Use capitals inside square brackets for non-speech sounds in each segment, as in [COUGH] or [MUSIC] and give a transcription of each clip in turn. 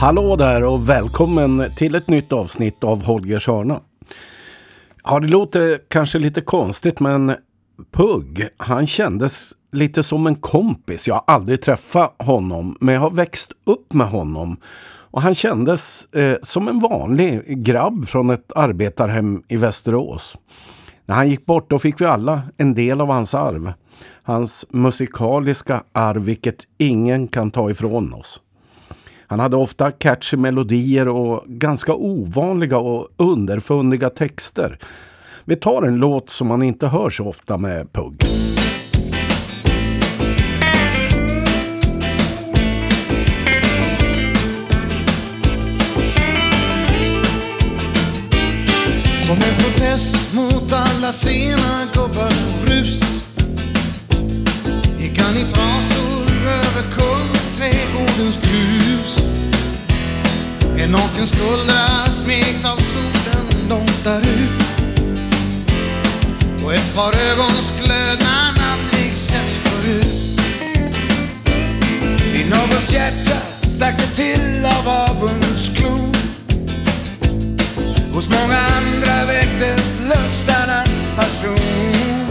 Hallå där och välkommen till ett nytt avsnitt av Holgers hörna. Ja, det låter kanske lite konstigt men Pugg, han kändes lite som en kompis. Jag har aldrig träffat honom men jag har växt upp med honom. Och han kändes eh, som en vanlig grabb från ett arbetarhem i Västerås. När han gick bort då fick vi alla en del av hans arv. Hans musikaliska arv vilket ingen kan ta ifrån oss. Han hade ofta catchy melodier och ganska ovanliga och underfundiga texter. Vi tar en låt som man inte hör så ofta med Pugg. Mot alla sena gubbars rus. Gick han i trasor över Kungsträdgårdens grus. En naken skuldra smekt av solen domtar ut? Och ett par ögons glöd man aldrig sett förut. I någons hjärta stack det till av avundsklor. Hos många andra väcktes lustarnas passion.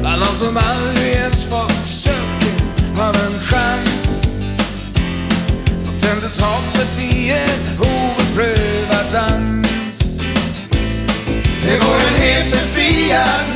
Bland de som aldrig ens fått söken av en chans. Så tändes hoppet i en oprövad dans. Det går en helt befriad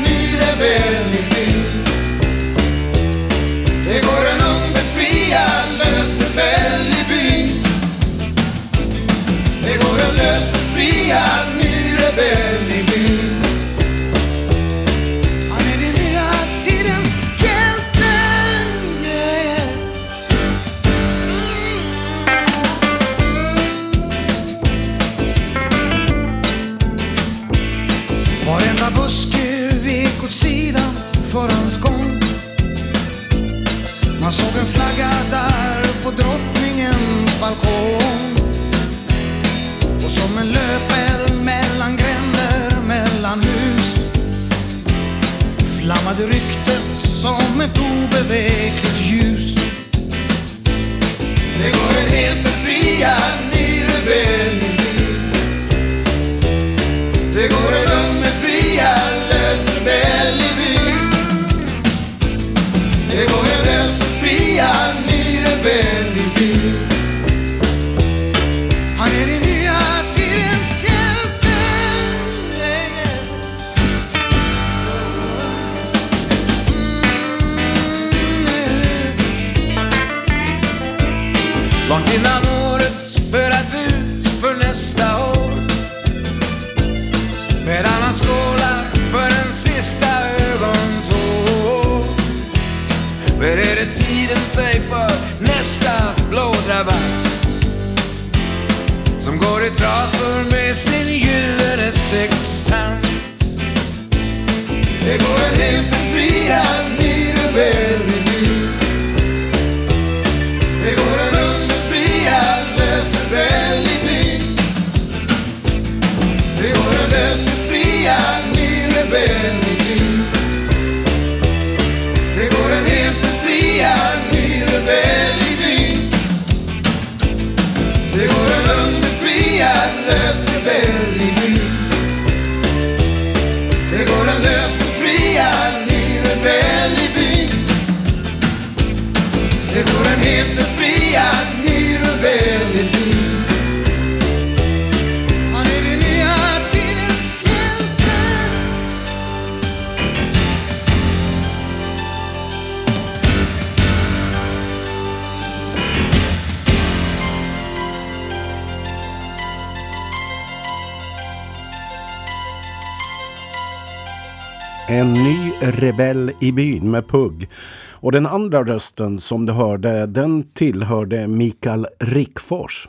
i byn med Pugg. Och den andra rösten som du hörde, den tillhörde Mikael Rickfors.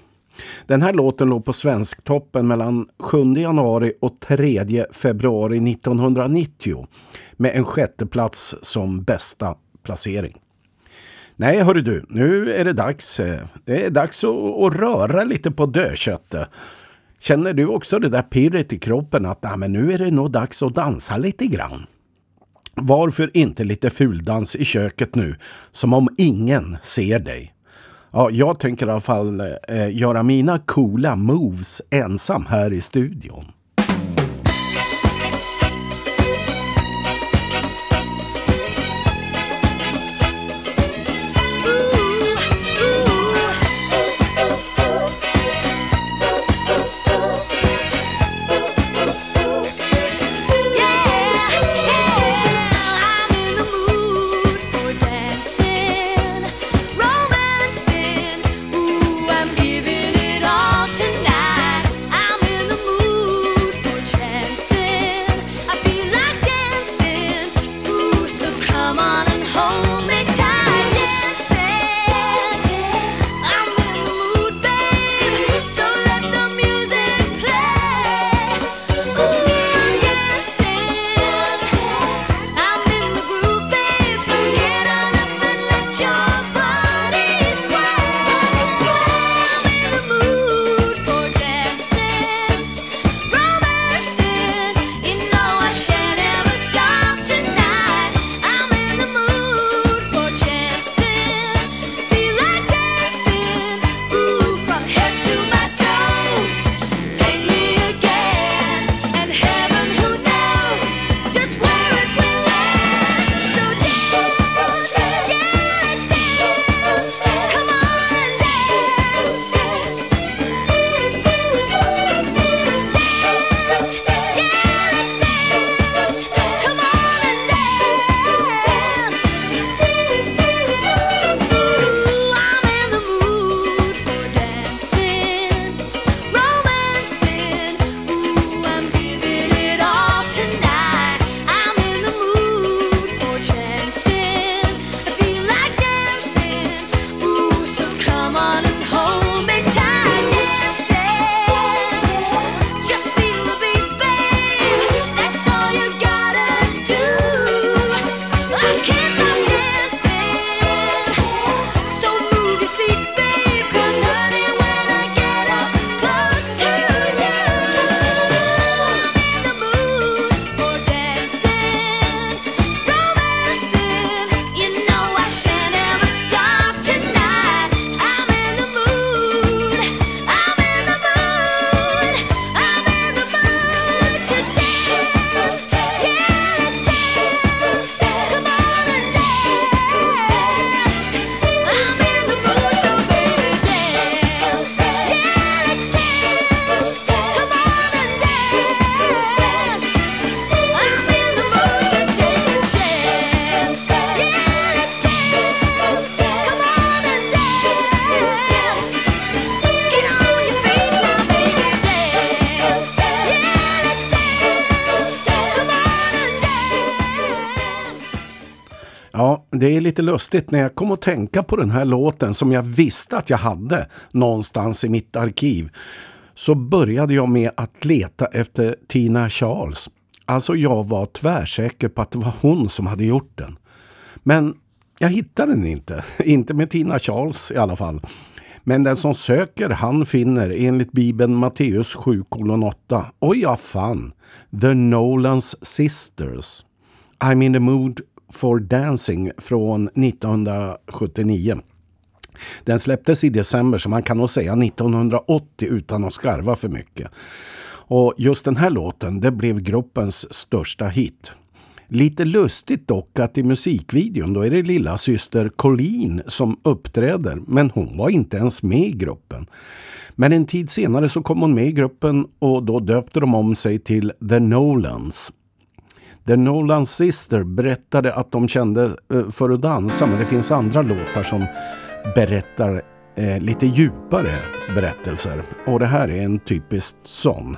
Den här låten låg på Svensktoppen mellan 7 januari och 3 februari 1990 med en sjätteplats som bästa placering. Nej, hörru du, nu är det dags. Eh, det är dags att, att röra lite på dödköttet. Känner du också det där pirret i kroppen att nej, men nu är det nog dags att dansa lite grann? Varför inte lite fuldans i köket nu, som om ingen ser dig? Ja, jag tänker i alla fall eh, göra mina coola moves ensam här i studion. Lite lustigt när jag kom att tänka på den här låten som jag visste att jag hade någonstans i mitt arkiv. Så började jag med att leta efter Tina Charles. Alltså jag var tvärsäker på att det var hon som hade gjort den. Men jag hittade den inte. [LAUGHS] Inte med Tina Charles i alla fall. Men den som söker han finner enligt Bibeln Matteus 7,8. Och jag fann The Nolans Sisters. I'm in the mood for Dancing från 1979. Den släpptes i december så man kan nog säga 1980 utan att skarva för mycket. Och just den här låten det blev gruppens största hit. Lite lustigt dock att i musikvideon då är det lilla syster Colleen som uppträder men hon var inte ens med i gruppen. Men en tid senare så kom hon med i gruppen och då döpte de om sig till The Nolans. The Nolan Sister berättade att de kände eh, för att dansa men det finns andra låtar som berättar eh, lite djupare berättelser. Och det här är en typisk sån.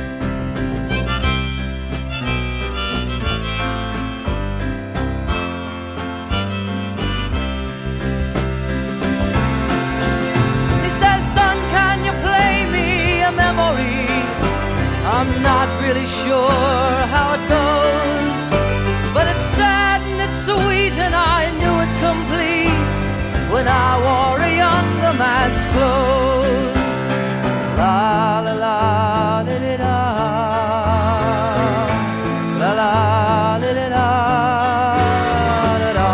Not really sure how it goes, but it's sad and it's sweet, and I knew it complete when I wore a younger man's clothes. La la la la la la la la la.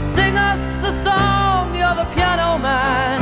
Sing us a song, you're the piano man.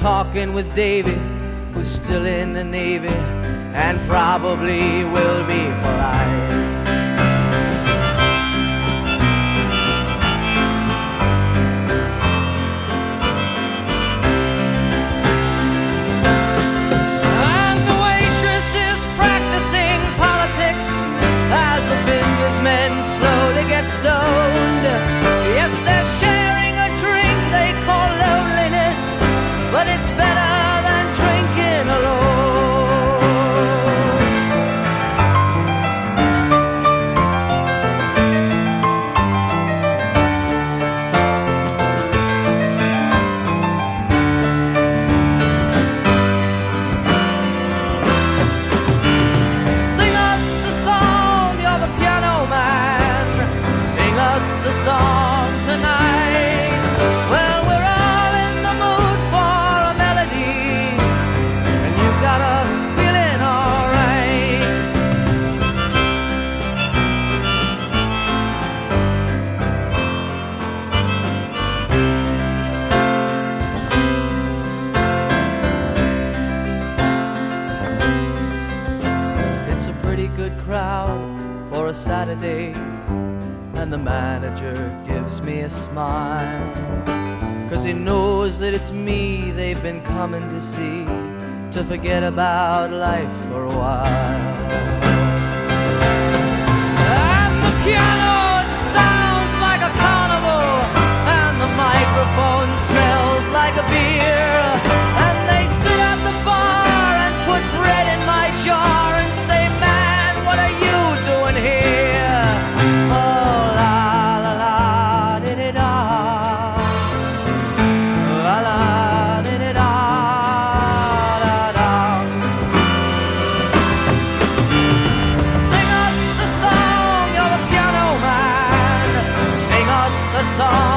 Talking with David, who's still in the Navy and probably will be for life. Song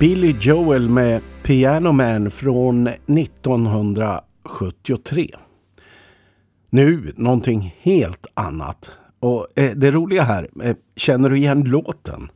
Billy Joel med Piano Man från 1973. Nu någonting helt annat. Och eh, det roliga här, eh, känner du igen låten?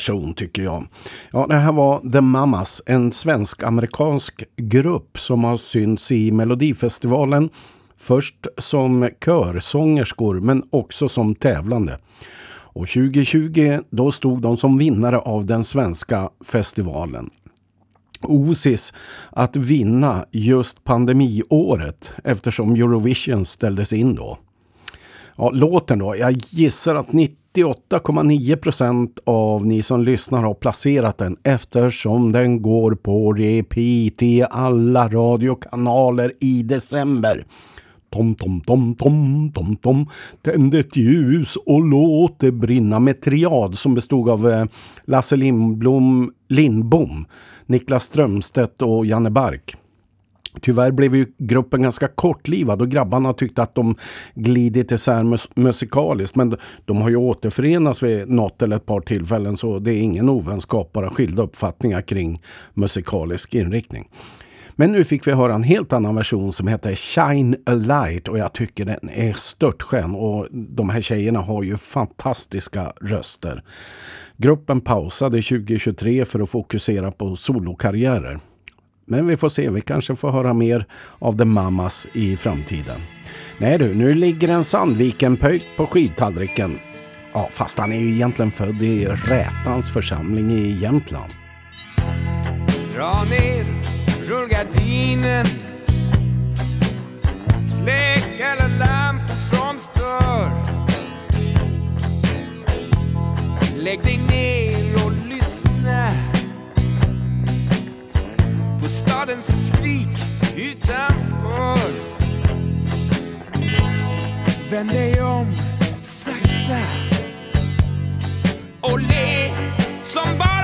person tycker jag. Ja, det här var The Mamas, en svensk-amerikansk grupp som har synts i Melodifestivalen. Först som körsångerskor men också som tävlande. Och 2020 då stod de som vinnare av den svenska festivalen. Osis att vinna just pandemiåret eftersom Eurovision ställdes in då. Ja, låten då. Jag gissar att 98,9 procent av ni som lyssnar har placerat den eftersom den går på repeat i alla radiokanaler i december. Tom, tom, tom, tom, tom, tom. Tänd ett ljus och låt det brinna med triad som bestod av eh, Lasse Lindblom, Lindbom, Niklas Strömstedt och Janne Bark. Tyvärr blev ju gruppen ganska kortlivad och grabbarna tyckte att de glidit isär mus musikaliskt. Men de har ju återförenats vid något eller ett par tillfällen så det är ingen ovänskap, bara skilda uppfattningar kring musikalisk inriktning. Men nu fick vi höra en helt annan version som heter Shine a Light och jag tycker den är störtskön och de här tjejerna har ju fantastiska röster. Gruppen pausade 2023 för att fokusera på solokarriärer. Men vi får se, vi kanske får höra mer av The Mamas i framtiden. Nej du, nu ligger en Sandviken-pöjk på skidtallriken. Ja, fast han är ju egentligen född i Rätans församling i Jämtland. Dra ner rullgardinen Släck alla lampor som stör Lägg dig ner och lyssna stadens skrik utanför. Vänd dig om sakta. Och le som barn.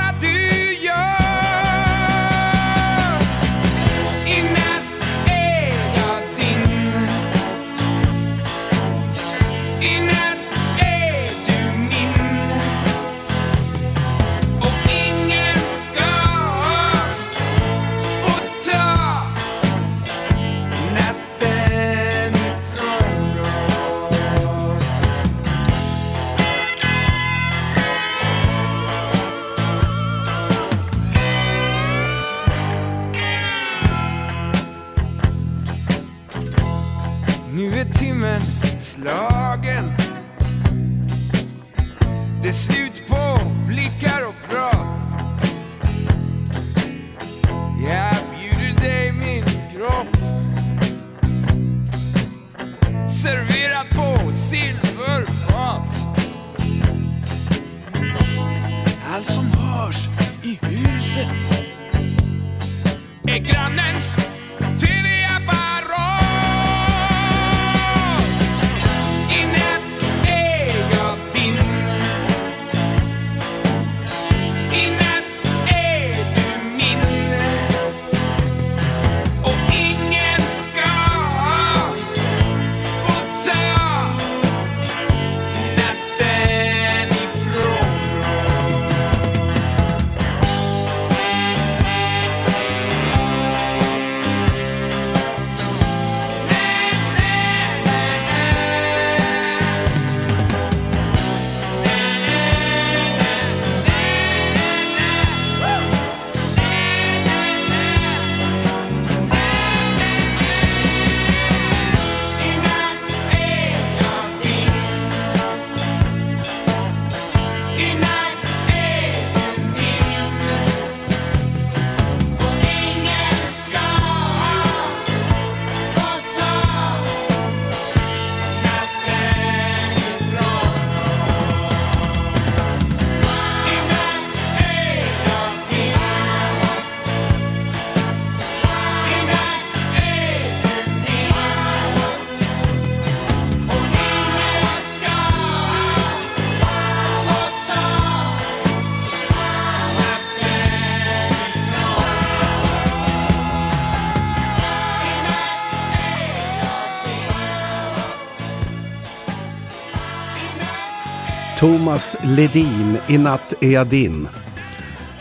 Thomas Ledin, I natt är jag din.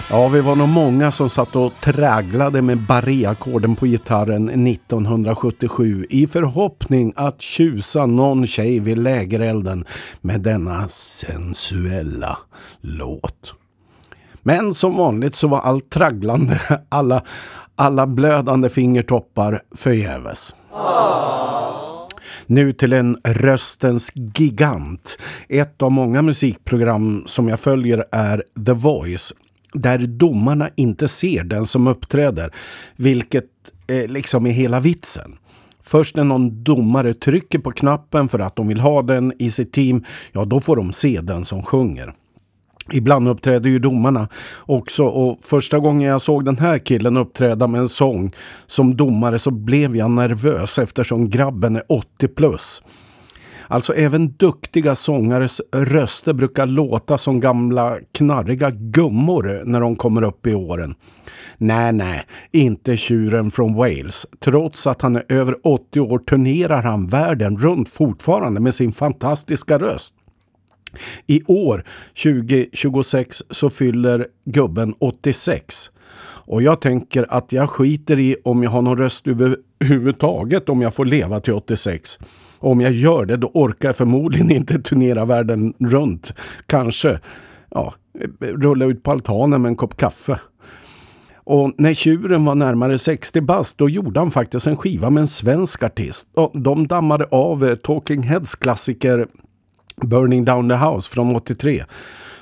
Ja, vi var nog många som satt och träglade med barréackorden på gitarren 1977 i förhoppning att tjusa någon tjej vid lägerelden med denna sensuella låt. Men som vanligt så var allt tragglande, alla, alla blödande fingertoppar förgäves. Nu till en röstens gigant. Ett av många musikprogram som jag följer är The Voice. Där domarna inte ser den som uppträder. Vilket eh, liksom är hela vitsen. Först när någon domare trycker på knappen för att de vill ha den i sitt team, ja då får de se den som sjunger. Ibland uppträder ju domarna också och första gången jag såg den här killen uppträda med en sång som domare så blev jag nervös eftersom grabben är 80 plus. Alltså även duktiga sångares röster brukar låta som gamla knarriga gummor när de kommer upp i åren. Nej, nej, inte tjuren från Wales. Trots att han är över 80 år turnerar han världen runt fortfarande med sin fantastiska röst. I år, 2026, så fyller gubben 86. Och jag tänker att jag skiter i om jag har någon röst överhuvudtaget om jag får leva till 86. Och om jag gör det då orkar jag förmodligen inte turnera världen runt. Kanske, ja, rulla ut på altanen med en kopp kaffe. Och när tjuren var närmare 60 bast då gjorde han faktiskt en skiva med en svensk artist. Och de dammade av eh, Talking Heads klassiker Burning Down the House från 83.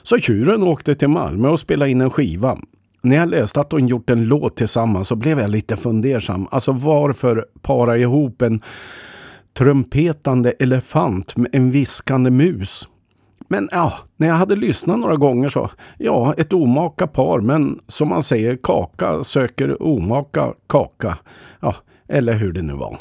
Så tjuren åkte till Malmö och spelade in en skiva. När jag läste att de gjort en låt tillsammans så blev jag lite fundersam. Alltså varför para ihop en trumpetande elefant med en viskande mus? Men ja, när jag hade lyssnat några gånger så, ja, ett omaka par, men som man säger, kaka söker omaka kaka. Ja, eller hur det nu var.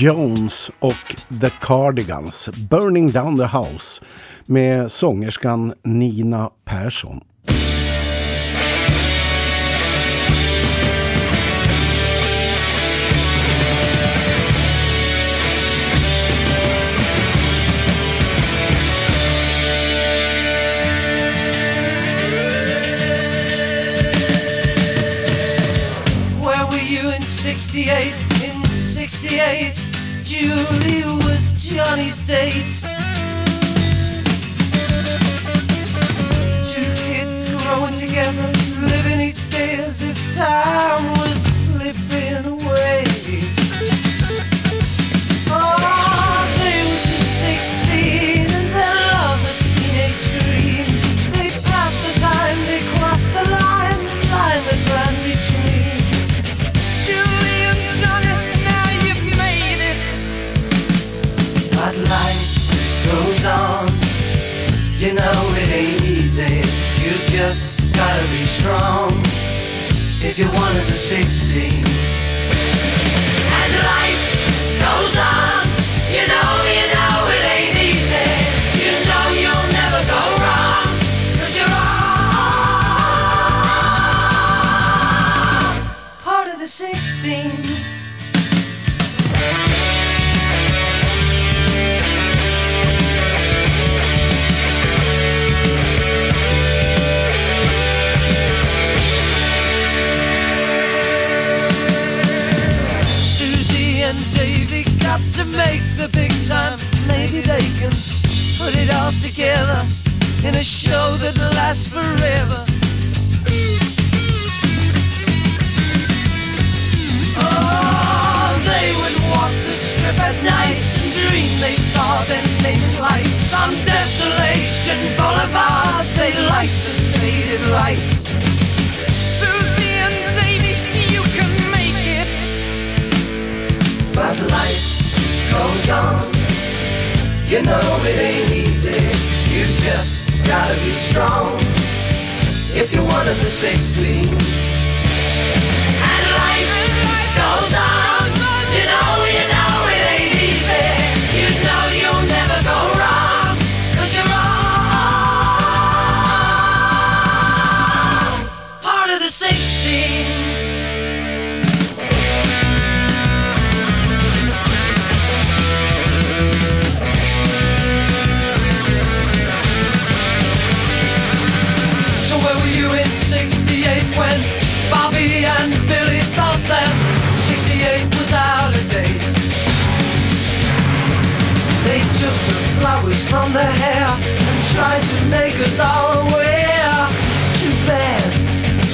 Jones och The Cardigans Burning Down the House med sångerskan Nina Persson. Where were you in 68 in 68 Julie was Johnny's date. Two kids growing together, living each day as if time was slipping away. You know it ain't easy. You just gotta be strong. If you're one of the 16s. Make the big time. Maybe they can put it all together in a show that lasts forever. Oh, they would walk the strip at night and dream they saw their name lights on Desolation Boulevard. They light the faded lights. Susie and Davy, you can make it. But life goes on. You know it ain't easy. You just gotta be strong. If you're one of the 16s. And in 68 when Bobby and Billy thought that 68 was out of date? They took the flowers from their hair and tried to make us all aware. Too bad,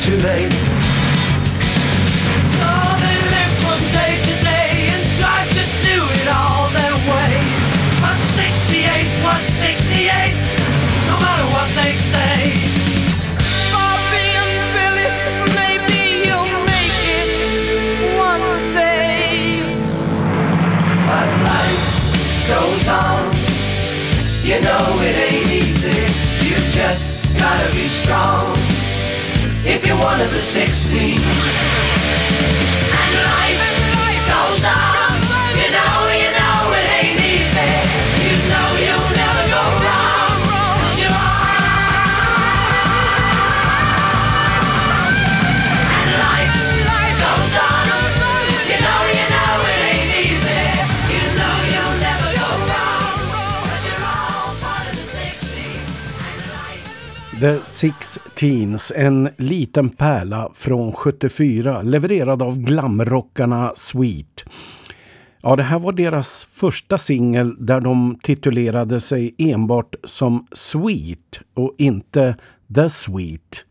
too late. Gotta be strong. If you're one of the 16s. The Six Teens, en liten pärla från 74, levererad av glamrockarna Sweet. Ja, det här var deras första singel där de titulerade sig enbart som Sweet och inte The Sweet.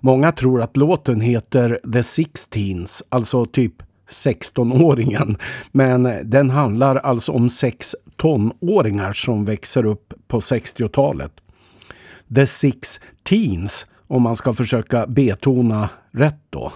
Många tror att låten heter The Sixteens, alltså typ 16-åringen. Men den handlar alltså om sex tonåringar som växer upp på 60-talet. The Six Teens om man ska försöka betona rätt då.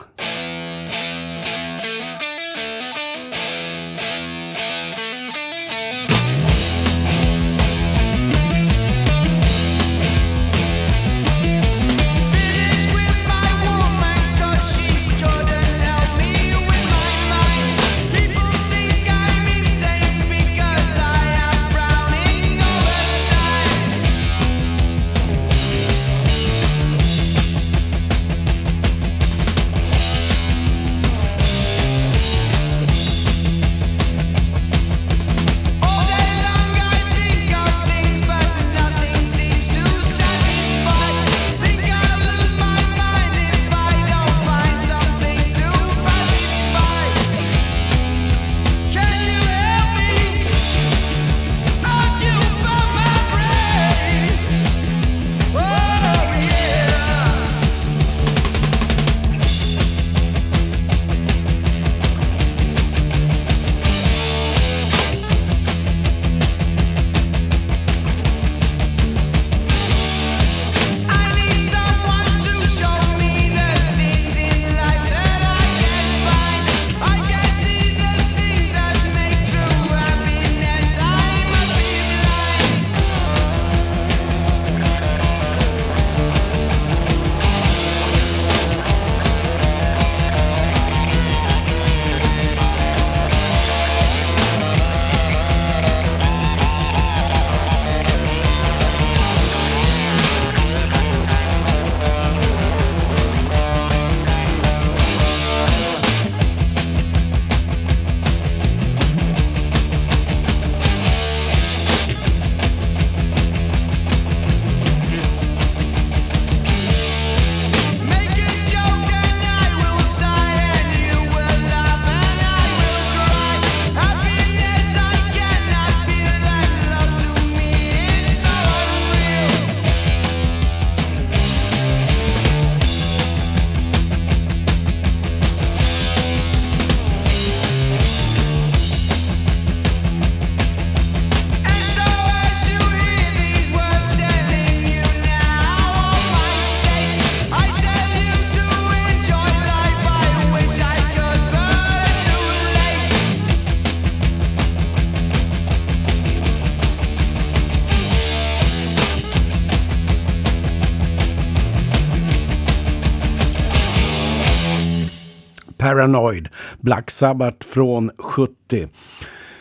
Black Sabbath från 70.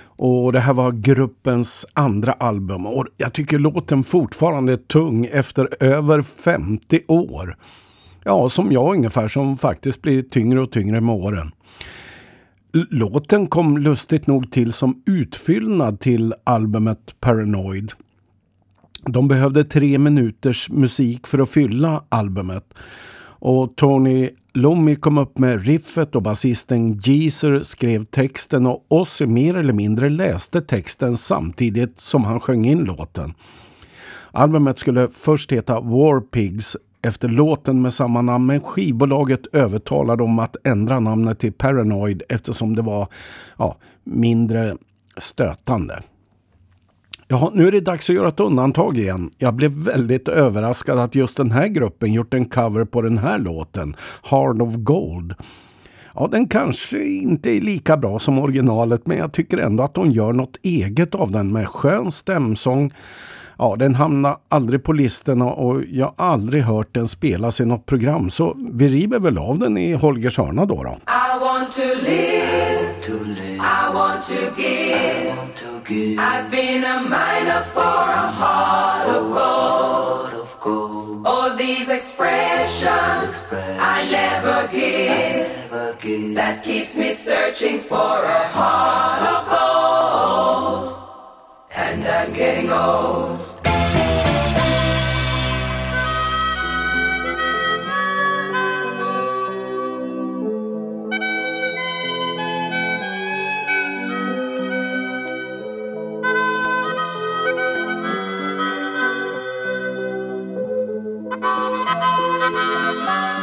Och det här var gruppens andra album och jag tycker låten fortfarande är tung efter över 50 år. Ja, som jag ungefär, som faktiskt blir tyngre och tyngre med åren. Låten kom lustigt nog till som utfyllnad till albumet Paranoid. De behövde tre minuters musik för att fylla albumet. Och Tony Lomi kom upp med riffet och basisten Geezer skrev texten och Ozzy mer eller mindre läste texten samtidigt som han sjöng in låten. Albumet skulle först heta War Pigs efter låten med samma namn men skivbolaget övertalade om att ändra namnet till Paranoid eftersom det var ja, mindre stötande. Ja, nu är det dags att göra ett undantag igen. Jag blev väldigt överraskad att just den här gruppen gjort en cover på den här låten, Hard of Gold. Ja, den kanske inte är lika bra som originalet men jag tycker ändå att hon gör något eget av den med skön stämsång. Ja, den hamnar aldrig på listorna och jag har aldrig hört den spelas i något program så vi river väl av den i Holgers hörna då. då. I want to live, to live. I want to give. I want to give I've been a miner for a heart of gold. heart of gold. All these expressions I never give. Never give That keeps me searching for a heart of gold. And I'm getting old. I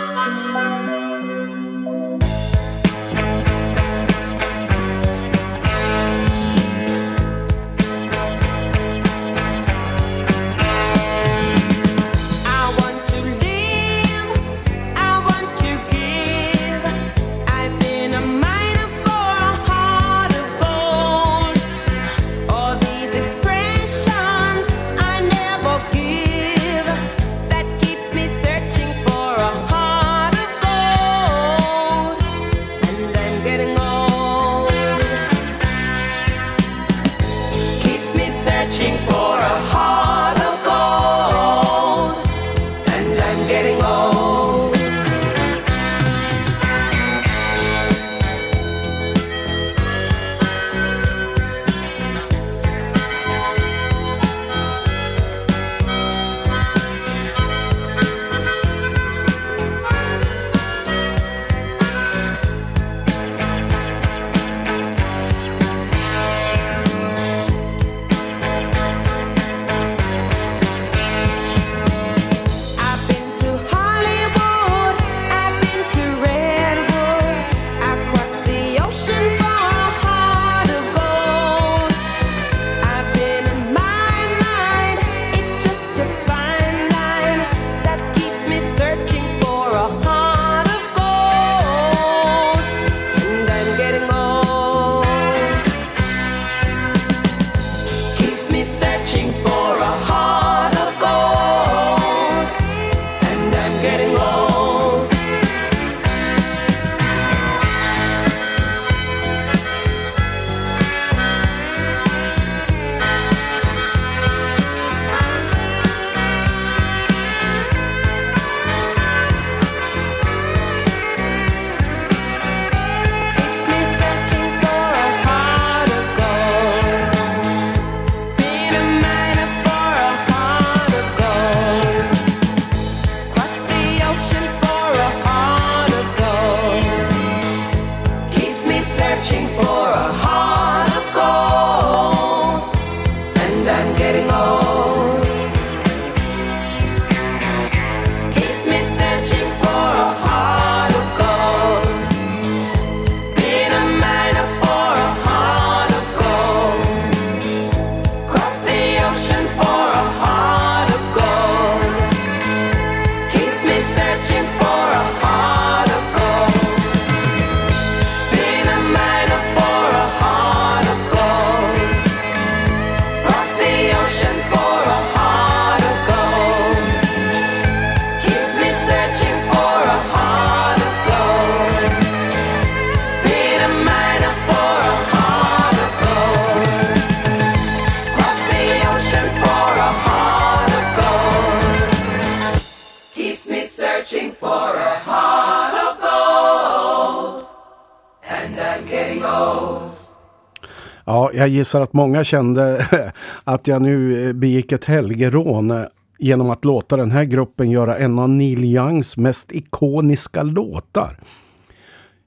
jag gissar att många kände [LAUGHS] att jag nu begick ett helgerån genom att låta den här gruppen göra en av Neil Youngs mest ikoniska låtar.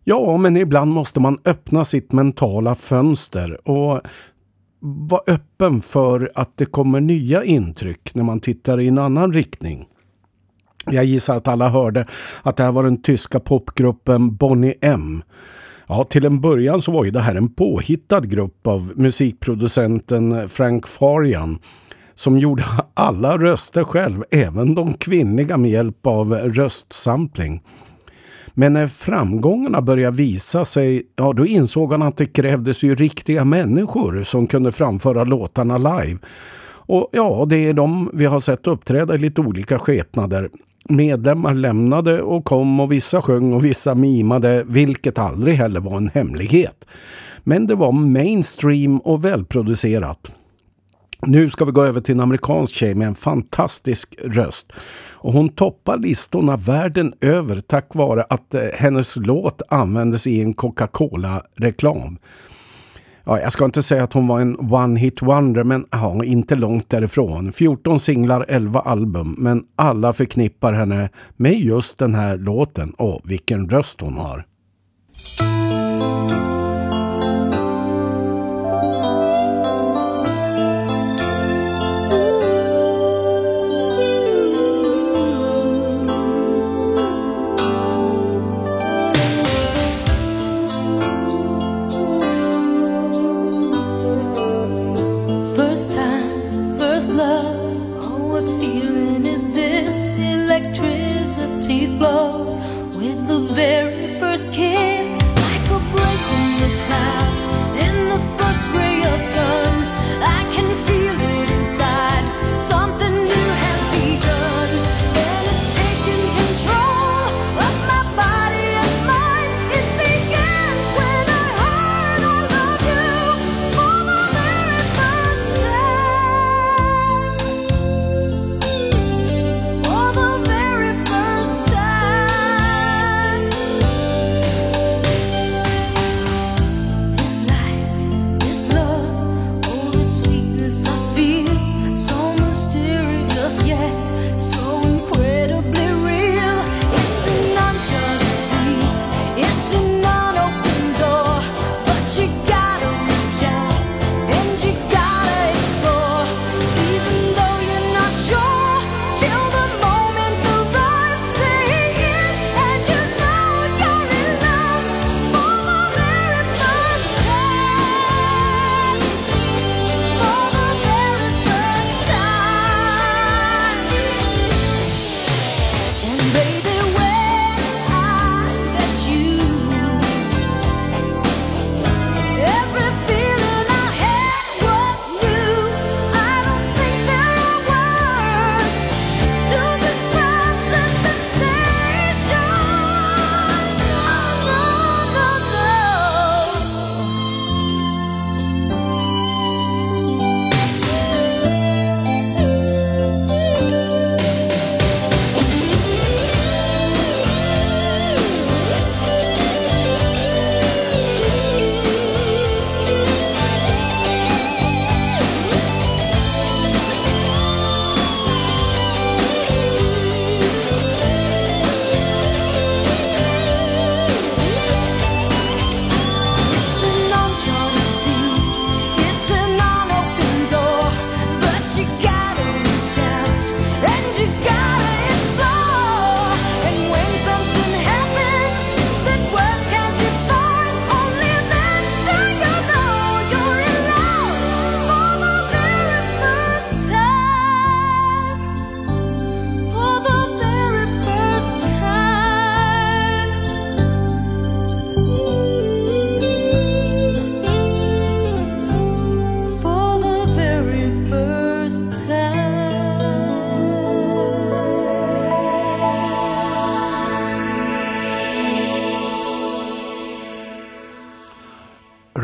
Ja, men ibland måste man öppna sitt mentala fönster och vara öppen för att det kommer nya intryck när man tittar i en annan riktning. Jag gissar att alla hörde att det här var den tyska popgruppen Bonnie M. Ja, till en början så var ju det här en påhittad grupp av musikproducenten Frank Farian som gjorde alla röster själv, även de kvinnliga med hjälp av röstsampling. Men när framgångarna började visa sig, ja då insåg han att det krävdes ju riktiga människor som kunde framföra låtarna live. Och ja, det är de vi har sett uppträda i lite olika skepnader. Medlemmar lämnade och kom och vissa sjöng och vissa mimade, vilket aldrig heller var en hemlighet. Men det var mainstream och välproducerat. Nu ska vi gå över till en amerikansk tjej med en fantastisk röst. Och hon toppar listorna världen över tack vare att eh, hennes låt användes i en Coca-Cola-reklam. Ja, jag ska inte säga att hon var en one-hit wonder, men ja, inte långt därifrån. 14 singlar, 11 album, men alla förknippar henne med just den här låten. Och vilken röst hon har! First kiss,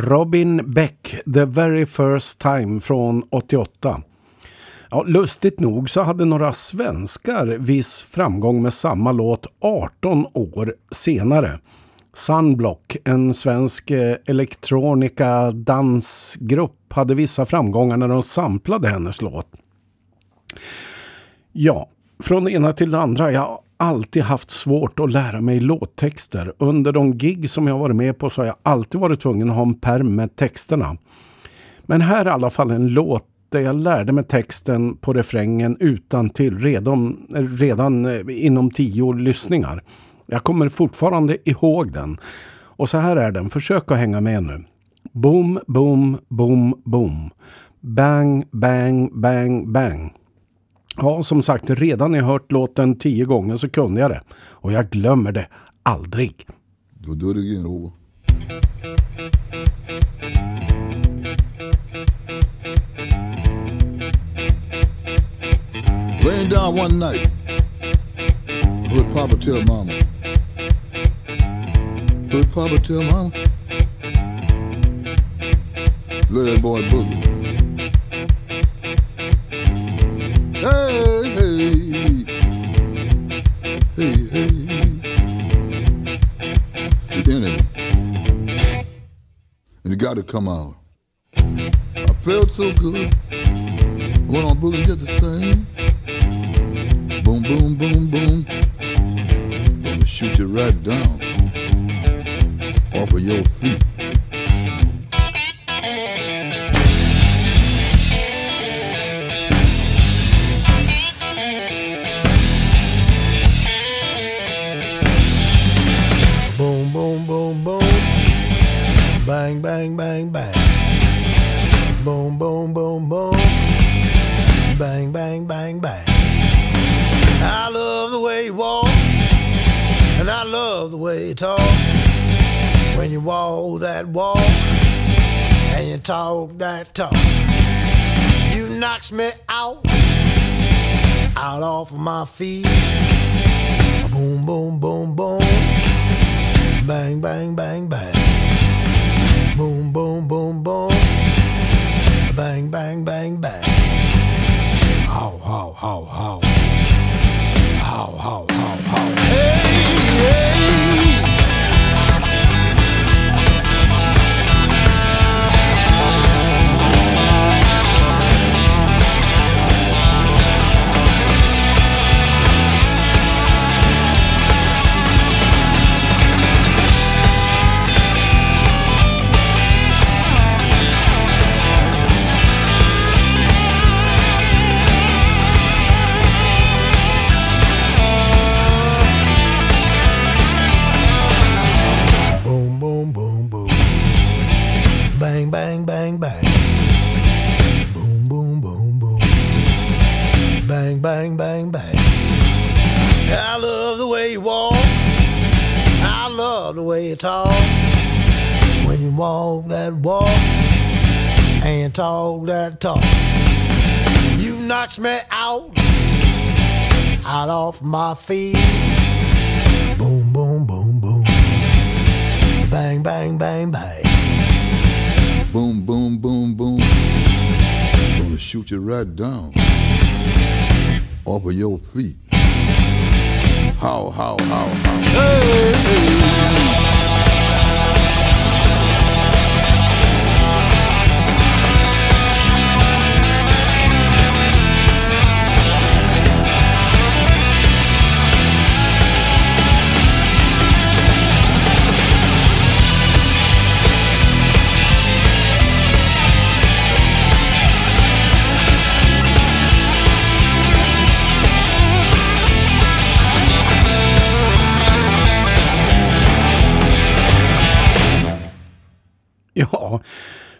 Robin Beck, The Very First Time från 88. Ja, lustigt nog så hade några svenskar viss framgång med samma låt 18 år senare. Sunblock, en svensk eh, elektronika dansgrupp, hade vissa framgångar när de samplade hennes låt. Ja, från det ena till det andra. Jag alltid haft svårt att lära mig låttexter. Under de gig som jag varit med på så har jag alltid varit tvungen att ha en perm med texterna. Men här är i alla fall en låt där jag lärde mig texten på refrängen utan till redan, redan inom tio lyssningar. Jag kommer fortfarande ihåg den. Och så här är den, försök att hänga med nu. Boom, boom, boom, boom. Bang, bang, bang, bang. Ja, som sagt, redan när jag hört låten tio gånger så kunde jag det. Och jag glömmer det aldrig. Då dör it ingen over. Laying down one night, heard Papa tell Mama. Heard Papa tell Mama. Let that boy boogie. Hey, hey, hey, hey. The enemy. And it got to come out. I felt so good. Went on boogie just the same. Boom, boom, boom, boom. I'm gonna shoot you right down off of your feet. Bang, bang, bang, bang. Boom, boom, boom, boom. Bang, bang, bang, bang. I love the way you walk, and I love the way you talk. When you walk that walk, and you talk that talk, you knocks me out, out off of my feet. Boom, boom, boom, boom. Bang, bang, bang, bang. Boom, boom, boom, boom. Bang, bang, bang, bang. How, how, how, how. Bang, bang, bang, bang. Boom, boom, boom, boom. Bang, bang, bang, bang. I love the way you walk. I love the way you talk. When you walk that walk and talk that talk, you knocks me out, out off my feet. Boom, boom, boom, boom. Bang, bang, bang, bang. You right down off of your feet. How, how, how, how. Hey.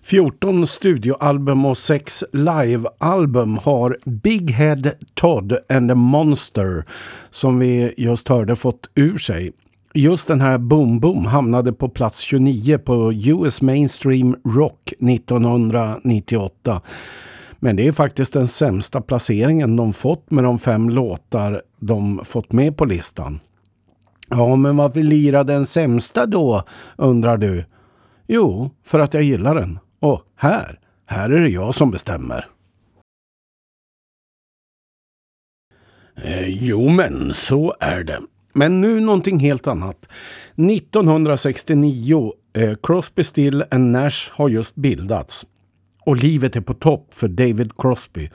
14 studioalbum och 6 livealbum har Big Head Todd and the Monster som vi just hörde fått ur sig. Just den här Boom Boom hamnade på plats 29 på US Mainstream Rock 1998. Men det är faktiskt den sämsta placeringen de fått med de fem låtar de fått med på listan. Ja, men varför lirar den sämsta då, undrar du? Jo, för att jag gillar den. Och här, här är det jag som bestämmer. Eh, jo, men så är det. Men nu någonting helt annat. 1969, eh, Crosby, Still and Nash har just bildats. Och livet är på topp för David Crosby.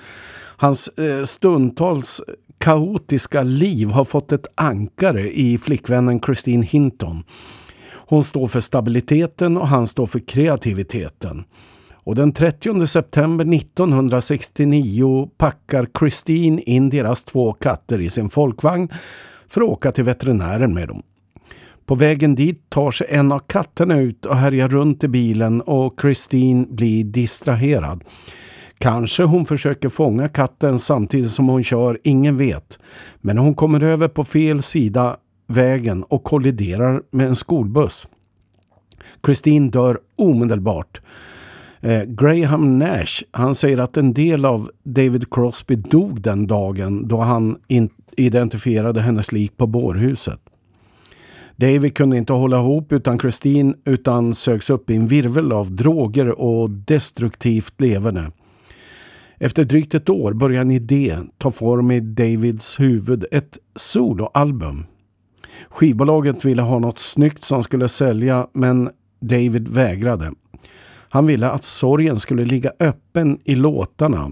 Hans eh, stundtals kaotiska liv har fått ett ankare i flickvännen Christine Hinton. Hon står för stabiliteten och han står för kreativiteten. Och den 30 september 1969 packar Christine in deras två katter i sin folkvagn för att åka till veterinären med dem. På vägen dit tar sig en av katterna ut och härjar runt i bilen och Christine blir distraherad. Kanske hon försöker fånga katten samtidigt som hon kör, ingen vet. Men hon kommer över på fel sida vägen och kolliderar med en skolbuss. Christine dör omedelbart. Eh, Graham Nash han säger att en del av David Crosby dog den dagen då han identifierade hennes lik på bårhuset. David kunde inte hålla ihop utan Christine utan sögs upp i en virvel av droger och destruktivt leverne. Efter drygt ett år börjar en idé ta form i Davids huvud, ett soloalbum. Skivbolaget ville ha något snyggt som skulle sälja men David vägrade. Han ville att sorgen skulle ligga öppen i låtarna.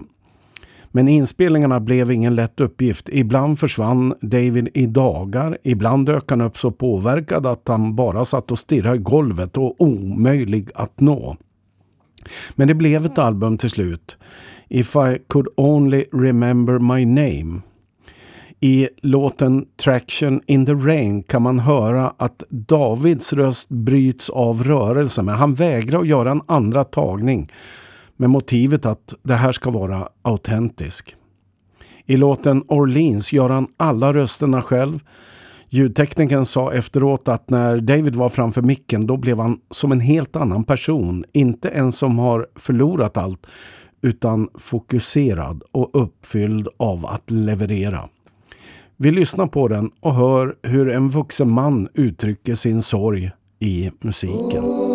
Men inspelningarna blev ingen lätt uppgift. Ibland försvann David i dagar, ibland dök han upp så påverkad att han bara satt och stirrade i golvet och omöjlig att nå. Men det blev ett album till slut. If I could only remember my name. I låten Traction in the Rain kan man höra att Davids röst bryts av rörelse men han vägrar att göra en andra tagning med motivet att det här ska vara autentisk. I låten Orleans gör han alla rösterna själv. Ljudteknikern sa efteråt att när David var framför micken då blev han som en helt annan person. Inte en som har förlorat allt utan fokuserad och uppfylld av att leverera. Vi lyssnar på den och hör hur en vuxen man uttrycker sin sorg i musiken.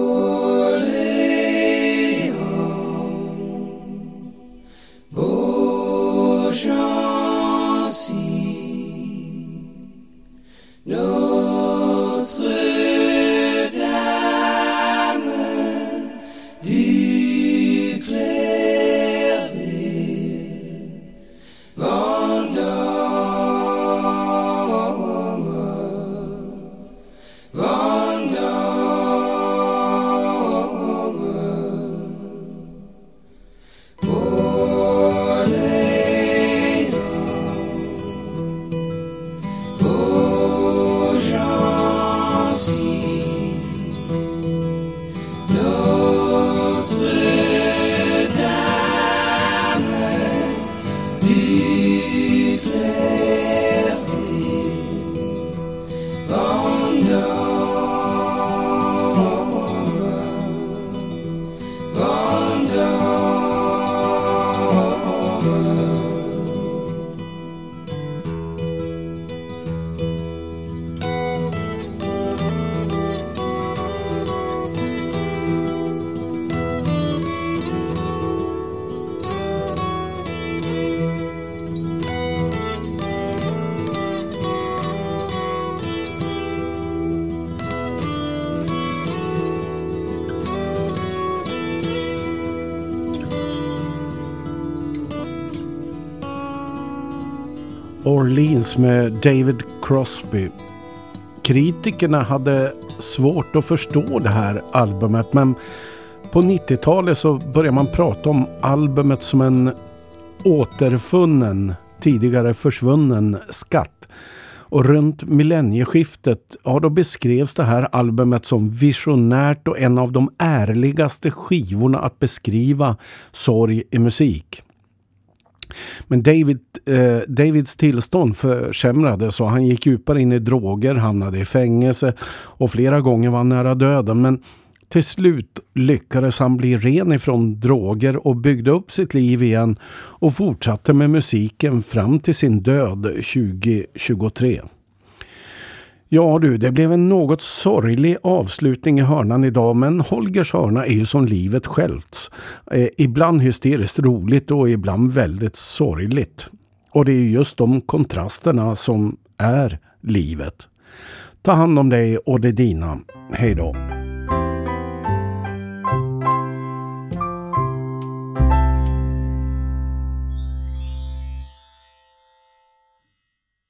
Orleans med David Crosby. Kritikerna hade svårt att förstå det här albumet men på 90-talet så började man prata om albumet som en återfunnen, tidigare försvunnen skatt. Och runt millennieskiftet, ja då beskrevs det här albumet som visionärt och en av de ärligaste skivorna att beskriva sorg i musik. Men David, eh, Davids tillstånd försämrades och han gick djupare in i droger, hamnade i fängelse och flera gånger var han nära döden. Men till slut lyckades han bli ren ifrån droger och byggde upp sitt liv igen och fortsatte med musiken fram till sin död 2023. Ja du, det blev en något sorglig avslutning i hörnan idag men Holgers hörna är ju som livet självt. Eh, ibland hysteriskt roligt och ibland väldigt sorgligt. Och det är just de kontrasterna som är livet. Ta hand om dig och det dina. Hej då.